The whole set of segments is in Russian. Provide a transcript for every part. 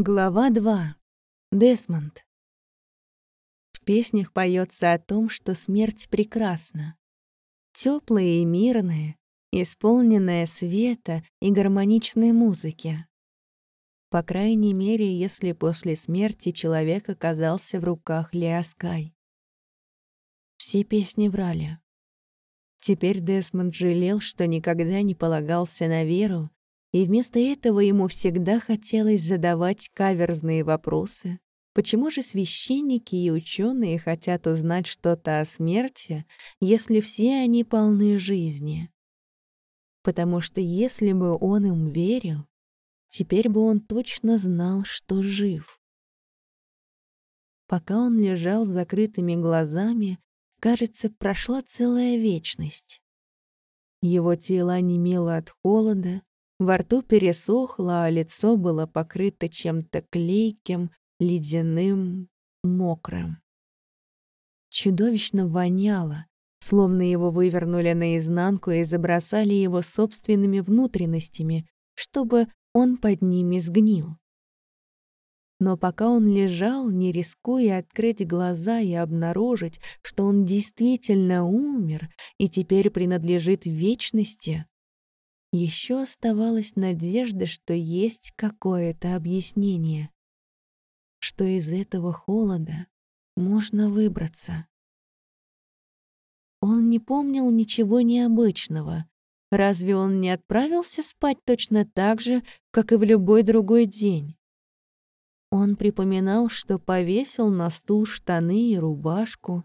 Глава 2. Десмонд. В песнях поется о том, что смерть прекрасна. Теплая и мирная, исполненная света и гармоничной музыки. По крайней мере, если после смерти человек оказался в руках Леоскай. Все песни врали. Теперь Десмонд жалел, что никогда не полагался на веру и вместо этого ему всегда хотелось задавать каверзные вопросы. Почему же священники и ученые хотят узнать что-то о смерти, если все они полны жизни? Потому что если бы он им верил, теперь бы он точно знал, что жив. Пока он лежал с закрытыми глазами, кажется, прошла целая вечность. Его тело немело от холода, во рту пересохло, а лицо было покрыто чем-то клейким, ледяным, мокрым. Чудовищно воняло, словно его вывернули наизнанку и забросали его собственными внутренностями, чтобы он под ними сгнил. Но пока он лежал, не рискуя открыть глаза и обнаружить, что он действительно умер и теперь принадлежит вечности, еще оставалась надежда, что есть какое-то объяснение, что из этого холода можно выбраться. Он не помнил ничего необычного. Разве он не отправился спать точно так же, как и в любой другой день? Он припоминал, что повесил на стул штаны и рубашку.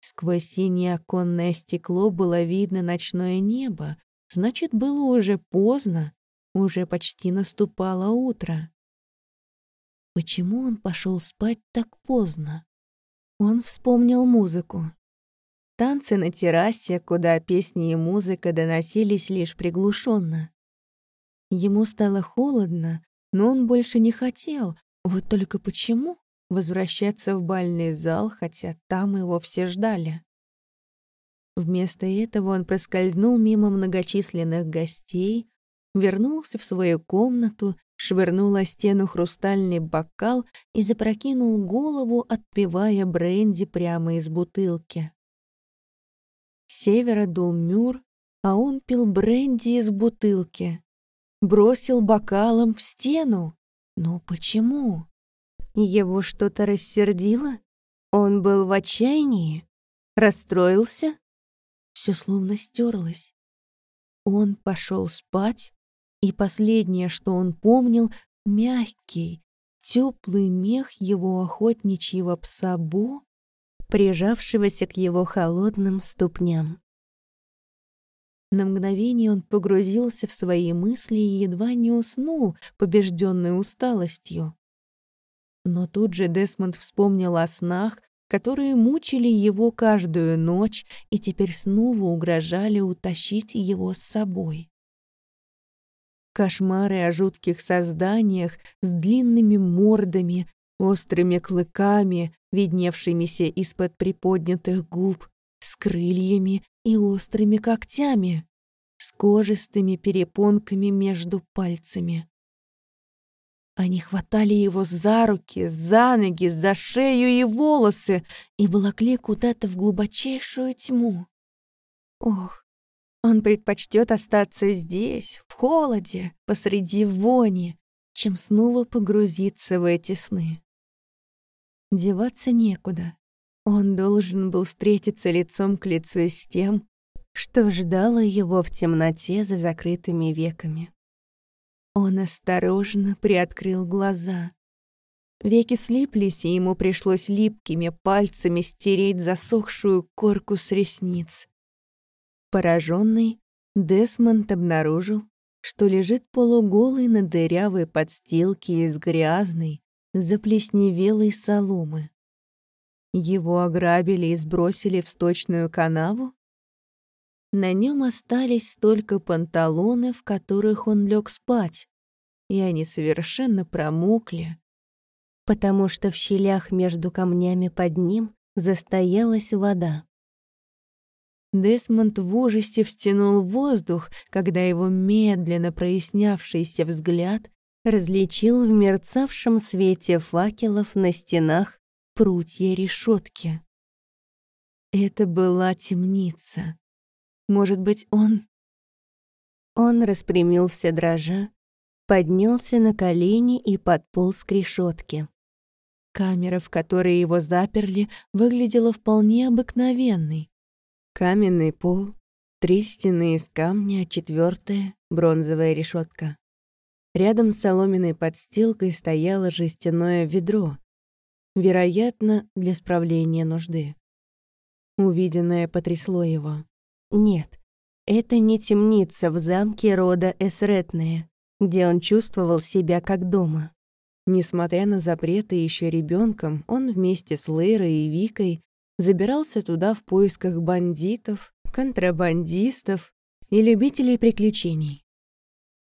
Сквозь синее оконное стекло было видно ночное небо, Значит, было уже поздно, уже почти наступало утро. Почему он пошел спать так поздно? Он вспомнил музыку. Танцы на террасе, куда песни и музыка доносились лишь приглушенно. Ему стало холодно, но он больше не хотел. Вот только почему возвращаться в бальный зал, хотя там его все ждали? Вместо этого он проскользнул мимо многочисленных гостей, вернулся в свою комнату, швырнул о стену хрустальный бокал и запрокинул голову, отпивая бренди прямо из бутылки. С севера дул мюр, а он пил бренди из бутылки. Бросил бокалом в стену. Но почему? Его что-то рассердило? Он был в отчаянии? Расстроился? Все словно стерлось. Он пошел спать, и последнее, что он помнил, мягкий, теплый мех его охотничьего пса Бо, прижавшегося к его холодным ступням. На мгновение он погрузился в свои мысли и едва не уснул, побежденный усталостью. Но тут же Десмонд вспомнил о снах, которые мучили его каждую ночь и теперь снова угрожали утащить его с собой. Кошмары о жутких созданиях с длинными мордами, острыми клыками, видневшимися из-под приподнятых губ, с крыльями и острыми когтями, с кожистыми перепонками между пальцами. Они хватали его за руки, за ноги, за шею и волосы и волокли куда-то в глубочайшую тьму. Ох, он предпочтет остаться здесь, в холоде, посреди вони, чем снова погрузиться в эти сны. Деваться некуда. Он должен был встретиться лицом к лицу с тем, что ждало его в темноте за закрытыми веками. Он осторожно приоткрыл глаза. Веки слиплись, и ему пришлось липкими пальцами стереть засохшую корку с ресниц. Пораженный, Десмонд обнаружил, что лежит полуголый на дырявой подстилке из грязной, заплесневелой соломы. Его ограбили и сбросили в сточную канаву? На нем остались только панталоны, в которых он лег спать, и они совершенно промокли, потому что в щелях между камнями под ним застоялась вода. Десмонд в ужасе втянул воздух, когда его медленно прояснявшийся взгляд различил в мерцавшем свете факелов на стенах прутья решетки. Это была темница. Может быть, он... Он распрямился дрожа, поднялся на колени и подполз к решетке. Камера, в которой его заперли, выглядела вполне обыкновенной. Каменный пол, три стены из камня, четвертая бронзовая решетка. Рядом с соломенной подстилкой стояло жестяное ведро, вероятно, для справления нужды. Увиденное потрясло его. Нет, это не темница в замке рода Эсретные, где он чувствовал себя как дома. Несмотря на запреты еще ребенком, он вместе с Лейрой и Викой забирался туда в поисках бандитов, контрабандистов и любителей приключений.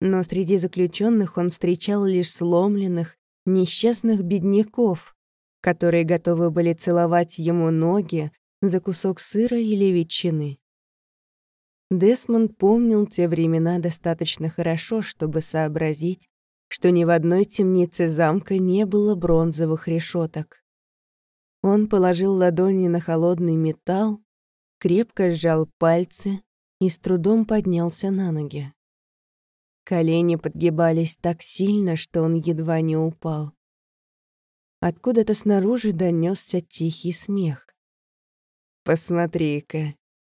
Но среди заключенных он встречал лишь сломленных, несчастных бедняков, которые готовы были целовать ему ноги за кусок сыра или ветчины. Десмонд помнил те времена достаточно хорошо, чтобы сообразить, что ни в одной темнице замка не было бронзовых решеток. Он положил ладони на холодный металл, крепко сжал пальцы и с трудом поднялся на ноги. Колени подгибались так сильно, что он едва не упал. Откуда-то снаружи донесся тихий смех. «Посмотри-ка,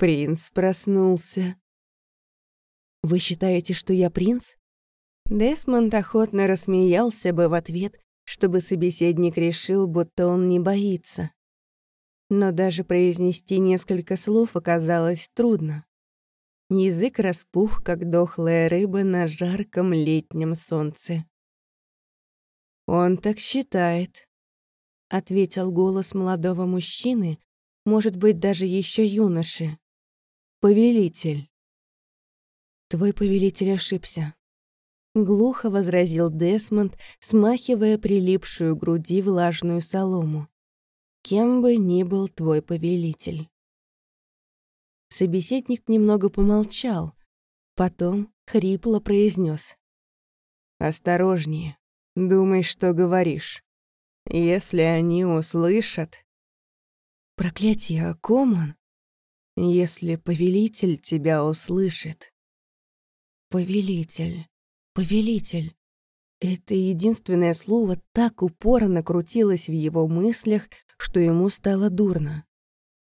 Принц проснулся. «Вы считаете, что я принц?» Десмонд охотно рассмеялся бы в ответ, чтобы собеседник решил, будто он не боится. Но даже произнести несколько слов оказалось трудно. Язык распух, как дохлая рыба на жарком летнем солнце. «Он так считает», — ответил голос молодого мужчины, может быть, даже еще юноши повелитель». «Твой повелитель ошибся», — глухо возразил Десмонд, смахивая прилипшую к груди влажную солому. «Кем бы ни был твой повелитель». Собеседник немного помолчал, потом хрипло произнес: «Осторожнее, думай, что говоришь. Если они услышат...» «Проклятие, о ком он?» Если повелитель тебя услышит. Повелитель, повелитель. Это единственное слово так упорно крутилось в его мыслях, что ему стало дурно.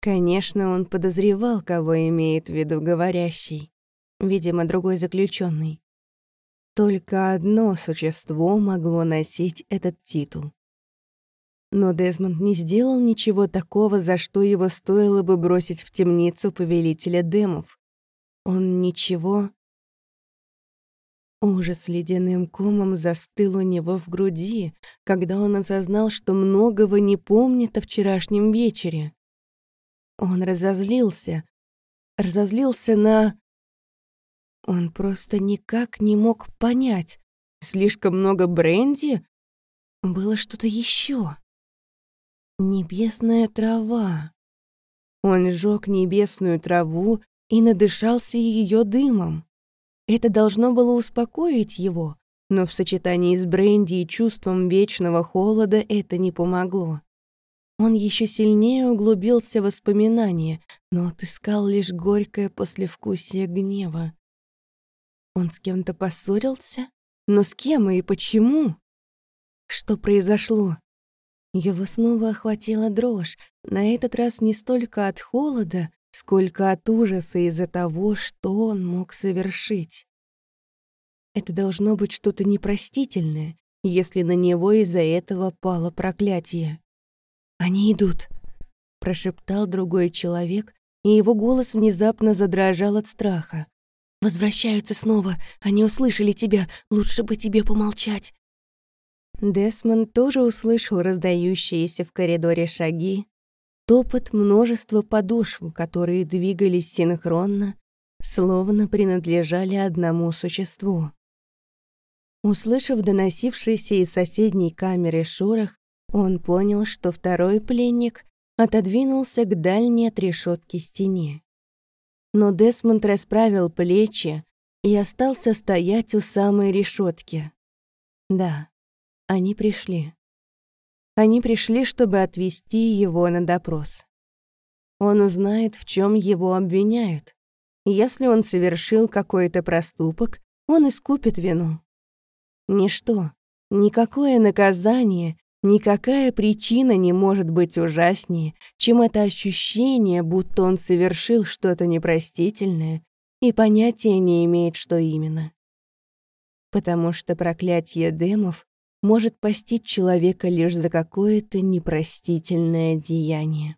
Конечно, он подозревал, кого имеет в виду говорящий. Видимо, другой заключенный. Только одно существо могло носить этот титул. Но Дезмонд не сделал ничего такого, за что его стоило бы бросить в темницу повелителя демов. Он ничего... Ужас ледяным комом застыл у него в груди, когда он осознал, что многого не помнит о вчерашнем вечере. Он разозлился. Разозлился на... Он просто никак не мог понять. Слишком много бренди? Было что-то еще. Небесная трава. Он сжег небесную траву и надышался ее дымом. Это должно было успокоить его, но в сочетании с бренди и чувством вечного холода это не помогло. Он еще сильнее углубился в воспоминания, но отыскал лишь горькое послевкусие гнева. Он с кем-то поссорился? Но с кем и почему? Что произошло? Его снова охватила дрожь, на этот раз не столько от холода, сколько от ужаса из-за того, что он мог совершить. Это должно быть что-то непростительное, если на него из-за этого пало проклятие. «Они идут», — прошептал другой человек, и его голос внезапно задрожал от страха. «Возвращаются снова, они услышали тебя, лучше бы тебе помолчать». Десмонд тоже услышал раздающиеся в коридоре шаги, топот множества подошв, которые двигались синхронно, словно принадлежали одному существу. Услышав доносившийся из соседней камеры шорох, он понял, что второй пленник отодвинулся к дальней от решетки стене. Но Десмонд расправил плечи и остался стоять у самой решетки. Да, они пришли. Они пришли, чтобы отвезти его на допрос. Он узнает, в чем его обвиняют. Если он совершил какой-то проступок, он искупит вину. Ничто, никакое наказание, никакая причина не может быть ужаснее, чем это ощущение, будто он совершил что-то непростительное и понятия не имеет, что именно. Потому что проклятие демов может постичь человека лишь за какое-то непростительное деяние.